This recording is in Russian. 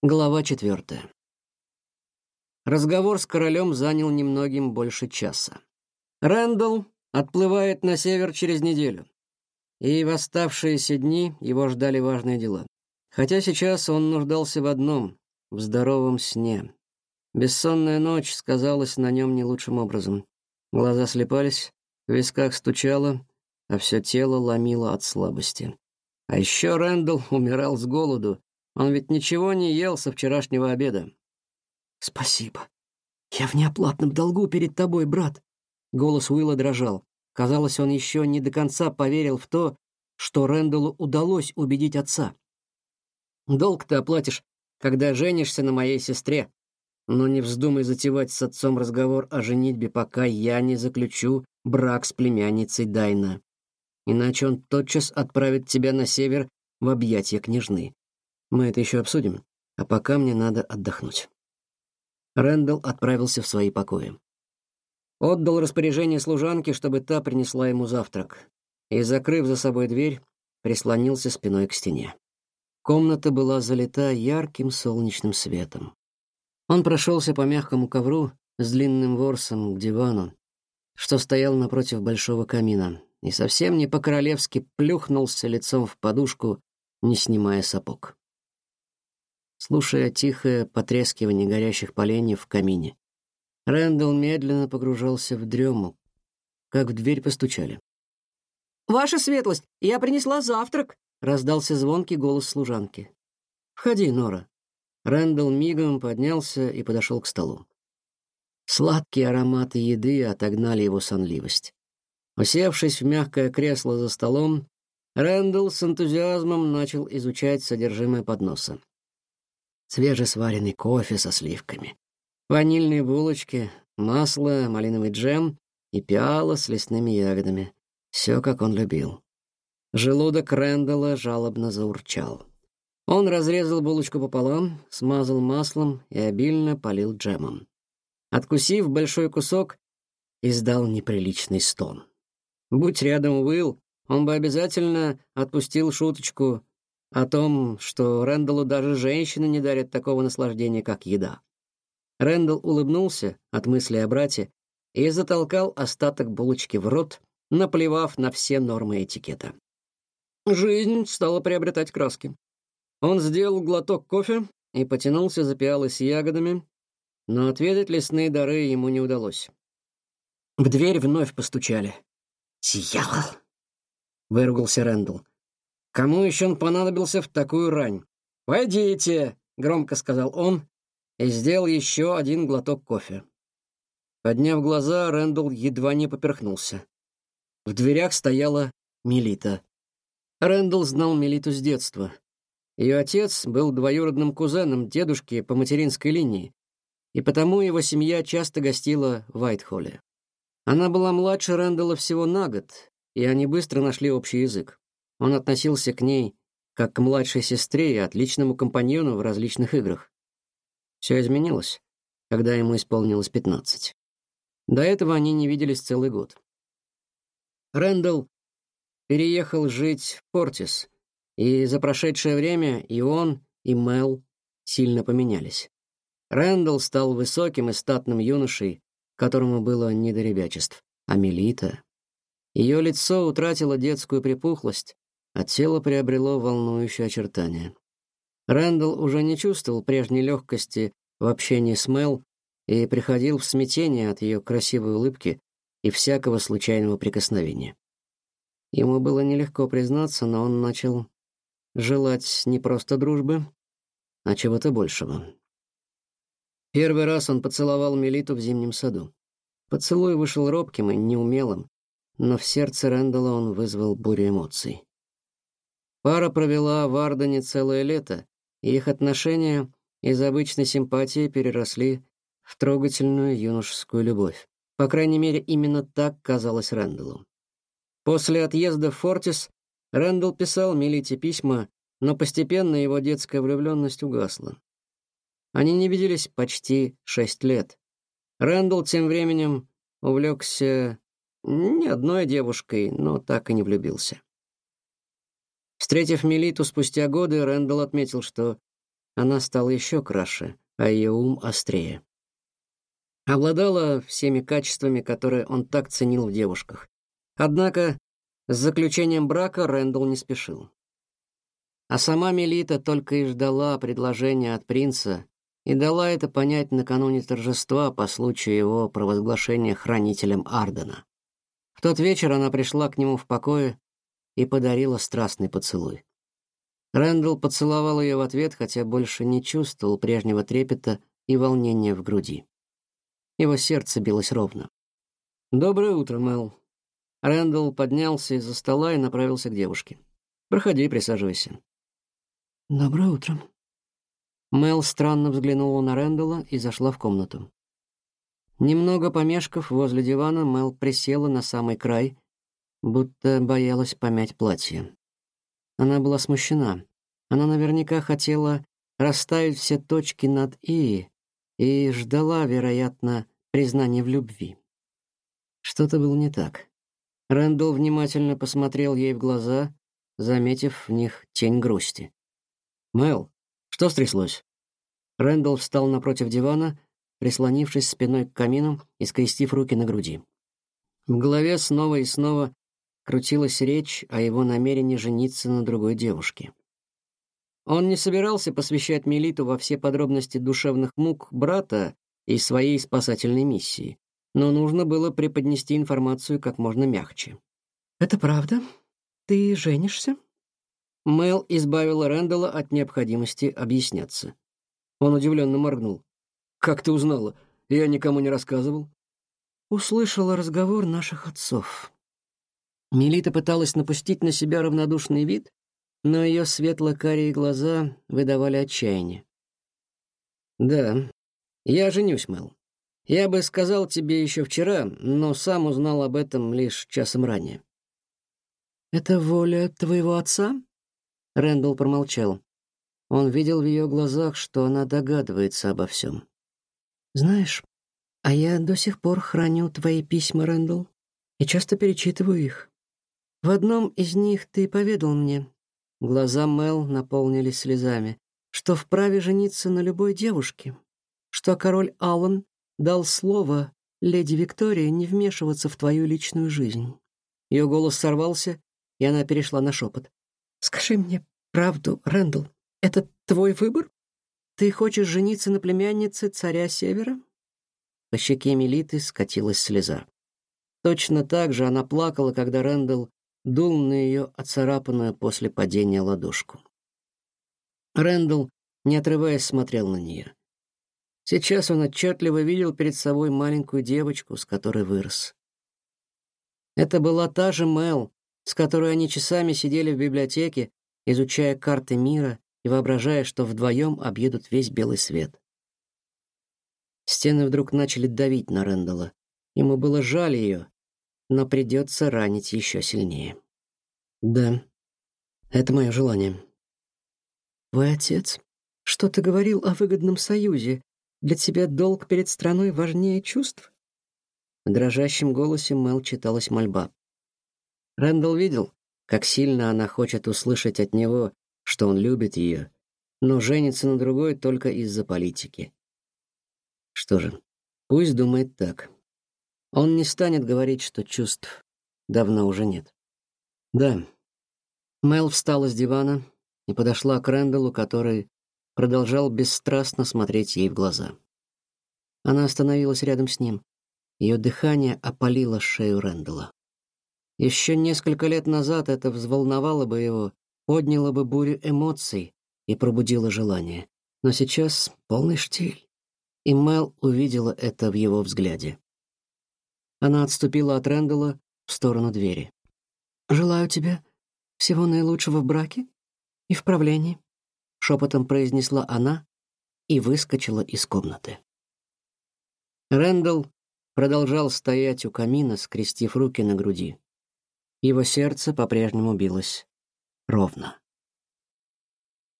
Глава четвертая. Разговор с королем занял немногим больше часа. Рэндалл отплывает на север через неделю, и в оставшиеся дни его ждали важные дела. Хотя сейчас он нуждался в одном — в здоровом сне. Бессонная ночь сказалась на нем не лучшим образом. Глаза слепались, в висках стучало, а все тело ломило от слабости. А еще Рэндалл умирал с голоду, он ведь ничего не ел со вчерашнего обеда. Спасибо. Я в неоплатном долгу перед тобой, брат. Голос Уилла дрожал. Казалось, он еще не до конца поверил в то, что Рэндаллу удалось убедить отца. Долг ты оплатишь, когда женишься на моей сестре. Но не вздумай затевать с отцом разговор о женитьбе, пока я не заключу брак с племянницей Дайна. Иначе он тотчас отправит тебя на север в объятия княжны. Мы это еще обсудим, а пока мне надо отдохнуть. Рэндалл отправился в свои покои. Отдал распоряжение служанке, чтобы та принесла ему завтрак, и, закрыв за собой дверь, прислонился спиной к стене. Комната была залита ярким солнечным светом. Он прошелся по мягкому ковру с длинным ворсом к дивану, что стоял напротив большого камина, и совсем не по-королевски плюхнулся лицом в подушку, не снимая сапог слушая тихое потрескивание горящих поленьев в камине. Рэндалл медленно погружался в дрему, как в дверь постучали. «Ваша светлость, я принесла завтрак!» — раздался звонкий голос служанки. «Входи, Нора». Рэндалл мигом поднялся и подошел к столу. Сладкие ароматы еды отогнали его сонливость. Усевшись в мягкое кресло за столом, Рэндалл с энтузиазмом начал изучать содержимое подноса свежесваренный кофе со сливками, ванильные булочки, масло, малиновый джем и пиала с лесными ягодами. Все, как он любил. Желудок Рэндалла жалобно заурчал. Он разрезал булочку пополам, смазал маслом и обильно полил джемом. Откусив большой кусок, издал неприличный стон. Будь рядом Уилл, он бы обязательно отпустил шуточку о том, что Рэндаллу даже женщины не дарят такого наслаждения, как еда. Рэндалл улыбнулся от мысли о брате и затолкал остаток булочки в рот, наплевав на все нормы этикета. Жизнь стала приобретать краски. Он сделал глоток кофе и потянулся за пиалой с ягодами, но отведать лесные дары ему не удалось. В дверь вновь постучали. «Дьявол!» — выругался Рэндалл. Кому еще он понадобился в такую рань? «Войдите!» — громко сказал он и сделал еще один глоток кофе. Подняв глаза, Рэндалл едва не поперхнулся. В дверях стояла Мелита. Рэндалл знал Мелиту с детства. Ее отец был двоюродным кузеном дедушки по материнской линии, и потому его семья часто гостила в Вайтхолле. Она была младше Рэндалла всего на год, и они быстро нашли общий язык. Он относился к ней как к младшей сестре и отличному компаньону в различных играх. Все изменилось, когда ему исполнилось пятнадцать. До этого они не виделись целый год. Рэндалл переехал жить в Портис, и за прошедшее время и он, и Мел сильно поменялись. Рэндалл стал высоким и статным юношей, которому было не до ребячеств, а Мелита... Ее лицо утратило детскую припухлость, а тело приобрело волнующее очертания. Рэндалл уже не чувствовал прежней легкости в общении с Мел и приходил в смятение от ее красивой улыбки и всякого случайного прикосновения. Ему было нелегко признаться, но он начал желать не просто дружбы, а чего-то большего. Первый раз он поцеловал Мелиту в зимнем саду. Поцелуй вышел робким и неумелым, но в сердце Рэндалла он вызвал бурю эмоций. Пара провела в Ардене целое лето, и их отношения из обычной симпатии переросли в трогательную юношескую любовь. По крайней мере, именно так казалось Рэндаллу. После отъезда в Фортис Рэндалл писал Милите письма, но постепенно его детская влюбленность угасла. Они не виделись почти шесть лет. Рэндалл тем временем увлекся не одной девушкой, но так и не влюбился. Встретив Мелиту спустя годы, Рэндалл отметил, что она стала еще краше, а ее ум острее. Обладала всеми качествами, которые он так ценил в девушках. Однако с заключением брака Рэндалл не спешил. А сама Мелита только и ждала предложения от принца и дала это понять накануне торжества по случаю его провозглашения хранителем Ардена. В тот вечер она пришла к нему в покое и подарила страстный поцелуй. Рэндалл поцеловал ее в ответ, хотя больше не чувствовал прежнего трепета и волнения в груди. Его сердце билось ровно. «Доброе утро, Мэл». Рэндалл поднялся из-за стола и направился к девушке. «Проходи, присаживайся». «Доброе утро», Мел странно взглянула на Рэндалла и зашла в комнату. Немного помешков возле дивана, Мел присела на самый край, будто боялась помять платье. Она была смущена. Она наверняка хотела расставить все точки над «и» и ждала, вероятно, признания в любви. Что-то было не так. Рэндалл внимательно посмотрел ей в глаза, заметив в них тень грусти. «Мэл, что стряслось? Рэндалл встал напротив дивана, прислонившись спиной к камину и скрестив руки на груди. В голове снова и снова крутилась речь о его намерении жениться на другой девушке. Он не собирался посвящать Мелиту во все подробности душевных мук брата и своей спасательной миссии, но нужно было преподнести информацию как можно мягче. «Это правда? Ты женишься?» Мэл избавила Рэндалла от необходимости объясняться. Он удивленно моргнул. «Как ты узнала? Я никому не рассказывал». Услышала разговор наших отцов. Мелита пыталась напустить на себя равнодушный вид, но ее светло-карие глаза выдавали отчаяние. «Да, я женюсь, Мэл. Я бы сказал тебе еще вчера, но сам узнал об этом лишь часом ранее». «Это воля твоего отца?» Рэндалл промолчал. Он видел в ее глазах, что она догадывается обо всем. «Знаешь, а я до сих пор храню твои письма, Рэндалл, и часто перечитываю их. В одном из них ты поведал мне, глаза Мел наполнились слезами, что вправе жениться на любой девушке, что король Аллан дал слово леди Виктории не вмешиваться в твою личную жизнь. Ее голос сорвался, и она перешла на шепот. Скажи мне правду, Рэндалл. Это твой выбор? Ты хочешь жениться на племяннице царя Севера? По щеке Мелиты скатилась слеза. Точно так же она плакала, когда Рэндалл дул на ее оцарапанную после падения ладошку. Рэндалл, не отрываясь, смотрел на нее. Сейчас он отчетливо видел перед собой маленькую девочку, с которой вырос. Это была та же Мел, с которой они часами сидели в библиотеке, изучая карты мира и воображая, что вдвоем объедут весь белый свет. Стены вдруг начали давить на Рэндалла. Ему было жаль ее, но придется ранить еще сильнее. Да, это мое желание. Твой отец что-то говорил о выгодном союзе. Для тебя долг перед страной важнее чувств? В дрожащем голосе Мел читалась мольба. Рэндалл видел, как сильно она хочет услышать от него, что он любит ее, но женится на другой только из-за политики. Что же, пусть думает так. Он не станет говорить, что чувств давно уже нет. Да. Мел встала с дивана и подошла к Рэндаллу, который продолжал бесстрастно смотреть ей в глаза. Она остановилась рядом с ним. Ее дыхание опалило шею Рэндалла. Еще несколько лет назад это взволновало бы его, подняло бы бурю эмоций и пробудило желание. Но сейчас полный штиль. И Мел увидела это в его взгляде. Она отступила от Рэндалла в сторону двери. «Желаю тебе всего наилучшего в браке и в правлении», — шепотом произнесла она и выскочила из комнаты. Рэндалл продолжал стоять у камина, скрестив руки на груди. Его сердце по-прежнему билось ровно.